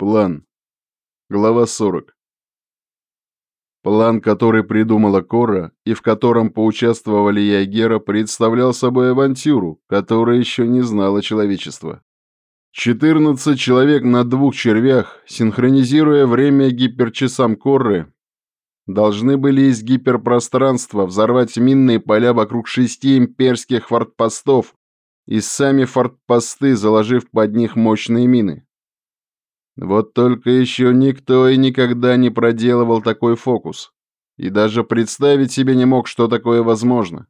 План. Глава 40. План, который придумала Кора и в котором поучаствовали я и Гера, представлял собой авантюру, которая еще не знала человечества. 14 человек на двух червях, синхронизируя время гиперчасам Корры, должны были из гиперпространства взорвать минные поля вокруг шести имперских фортпостов и сами фортпосты, заложив под них мощные мины. Вот только еще никто и никогда не проделывал такой фокус. И даже представить себе не мог, что такое возможно.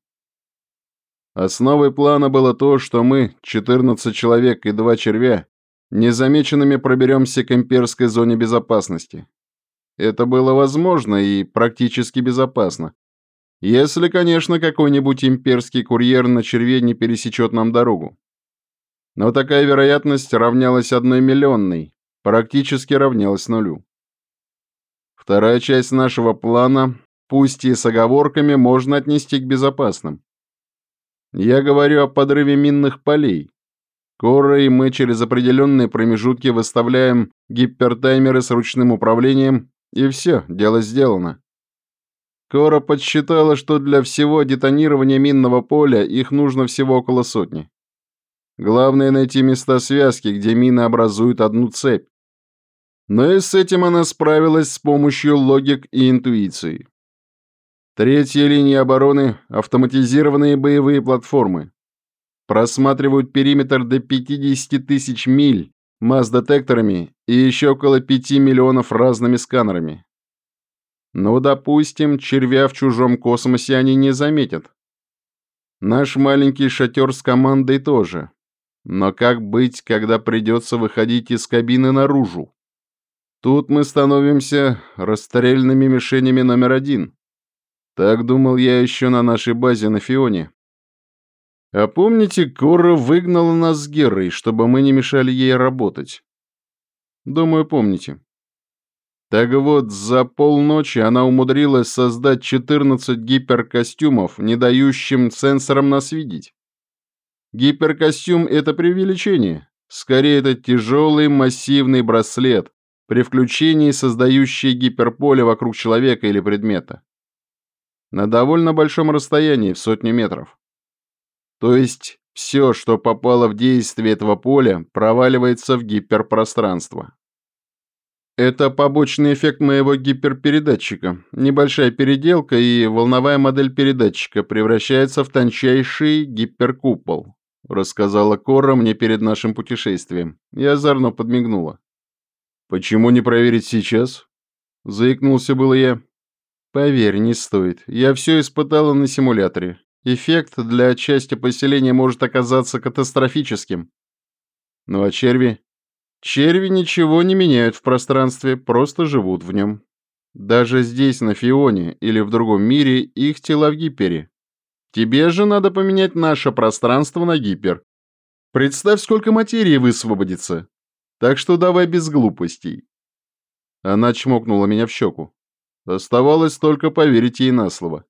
Основой плана было то, что мы, 14 человек и два червя, незамеченными проберемся к имперской зоне безопасности. Это было возможно и практически безопасно. Если, конечно, какой-нибудь имперский курьер на черве не пересечет нам дорогу. Но такая вероятность равнялась одной миллионной, практически равнялась нулю. Вторая часть нашего плана, пусть и с оговорками, можно отнести к безопасным. Я говорю о подрыве минных полей. Кора и мы через определенные промежутки выставляем гипертаймеры с ручным управлением, и все, дело сделано. Кора подсчитала, что для всего детонирования минного поля их нужно всего около сотни. Главное найти места связки, где мины образуют одну цепь. Но и с этим она справилась с помощью логик и интуиции. Третья линия обороны – автоматизированные боевые платформы. Просматривают периметр до 50 тысяч миль масс-детекторами и еще около 5 миллионов разными сканерами. Ну, допустим, червя в чужом космосе они не заметят. Наш маленький шатер с командой тоже. Но как быть, когда придется выходить из кабины наружу? Тут мы становимся расстрельными мишенями номер один. Так думал я еще на нашей базе на Фионе. А помните, Кора выгнала нас с Герой, чтобы мы не мешали ей работать? Думаю, помните. Так вот, за полночи она умудрилась создать 14 гиперкостюмов, не дающим сенсорам нас видеть. Гиперкостюм — это преувеличение. Скорее, это тяжелый массивный браслет, при включении создающий гиперполе вокруг человека или предмета. На довольно большом расстоянии, в сотни метров. То есть, все, что попало в действие этого поля, проваливается в гиперпространство. Это побочный эффект моего гиперпередатчика. Небольшая переделка, и волновая модель передатчика превращается в тончайший гиперкупол, рассказала Кора мне перед нашим путешествием. Я озорно подмигнула. «Почему не проверить сейчас?» Заикнулся было я. «Поверь, не стоит. Я все испытала на симуляторе. Эффект для части поселения может оказаться катастрофическим. Ну а черви? Черви ничего не меняют в пространстве, просто живут в нем. Даже здесь, на Фионе или в другом мире, их тела в гипере. Тебе же надо поменять наше пространство на гипер. Представь, сколько материи высвободится. Так что давай без глупостей. Она чмокнула меня в щеку. Оставалось только поверить ей на слово.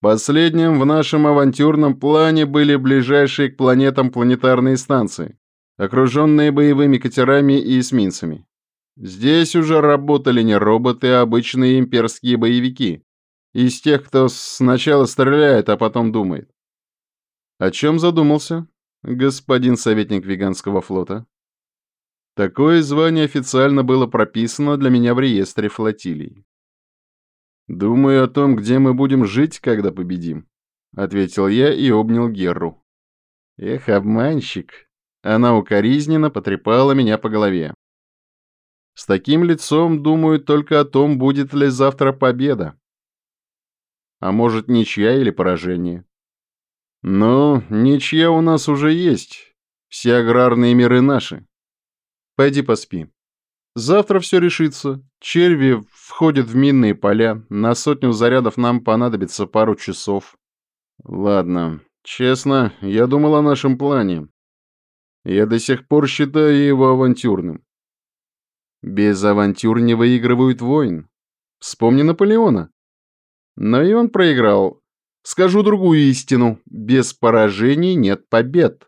Последним в нашем авантюрном плане были ближайшие к планетам планетарные станции окруженные боевыми катерами и эсминцами. Здесь уже работали не роботы, а обычные имперские боевики. Из тех, кто сначала стреляет, а потом думает. О чем задумался, господин советник веганского флота? Такое звание официально было прописано для меня в реестре флотилий. «Думаю о том, где мы будем жить, когда победим», — ответил я и обнял Герру. «Эх, обманщик», она укоризненно потрепала меня по голове. С таким лицом думают только о том, будет ли завтра победа. А может, ничья или поражение. Но ничья у нас уже есть. Все аграрные миры наши. Пойди поспи. Завтра все решится. Черви входят в минные поля. На сотню зарядов нам понадобится пару часов. Ладно. Честно, я думал о нашем плане. Я до сих пор считаю его авантюрным. Без авантюр не выигрывают войн. Вспомни Наполеона. Но и он проиграл. Скажу другую истину. Без поражений нет побед.